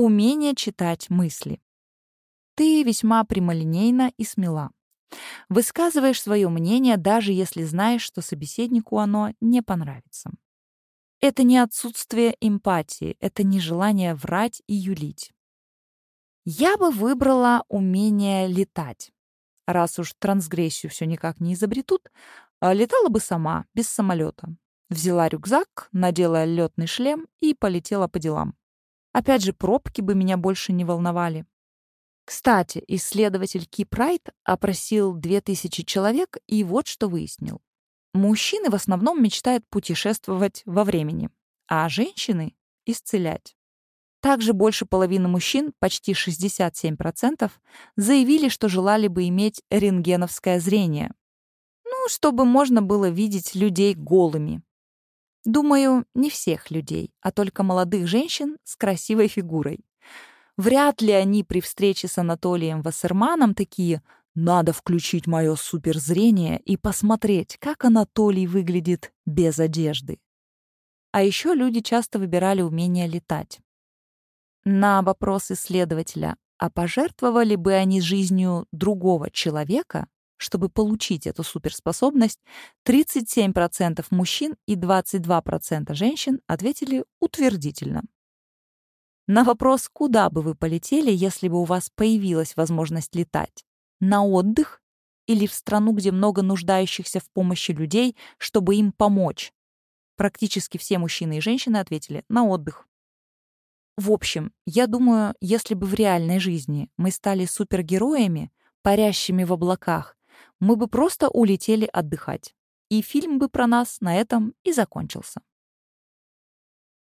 Умение читать мысли. Ты весьма прямолинейна и смела. Высказываешь свое мнение, даже если знаешь, что собеседнику оно не понравится. Это не отсутствие эмпатии, это не желание врать и юлить. Я бы выбрала умение летать. Раз уж трансгрессию все никак не изобретут, а летала бы сама, без самолета. Взяла рюкзак, надела летный шлем и полетела по делам. Опять же, пробки бы меня больше не волновали. Кстати, исследователь Кип Райт опросил 2000 человек и вот что выяснил. Мужчины в основном мечтают путешествовать во времени, а женщины — исцелять. Также больше половины мужчин, почти 67%, заявили, что желали бы иметь рентгеновское зрение. Ну, чтобы можно было видеть людей голыми. Думаю, не всех людей, а только молодых женщин с красивой фигурой. Вряд ли они при встрече с Анатолием Вассерманом такие «надо включить мое суперзрение и посмотреть, как Анатолий выглядит без одежды». А еще люди часто выбирали умение летать. На вопрос исследователя, а пожертвовали бы они жизнью другого человека, чтобы получить эту суперспособность, 37% мужчин и 22% женщин ответили утвердительно. На вопрос, куда бы вы полетели, если бы у вас появилась возможность летать? На отдых или в страну, где много нуждающихся в помощи людей, чтобы им помочь? Практически все мужчины и женщины ответили на отдых. В общем, я думаю, если бы в реальной жизни мы стали супергероями, парящими в облаках, мы бы просто улетели отдыхать. И фильм бы про нас на этом и закончился.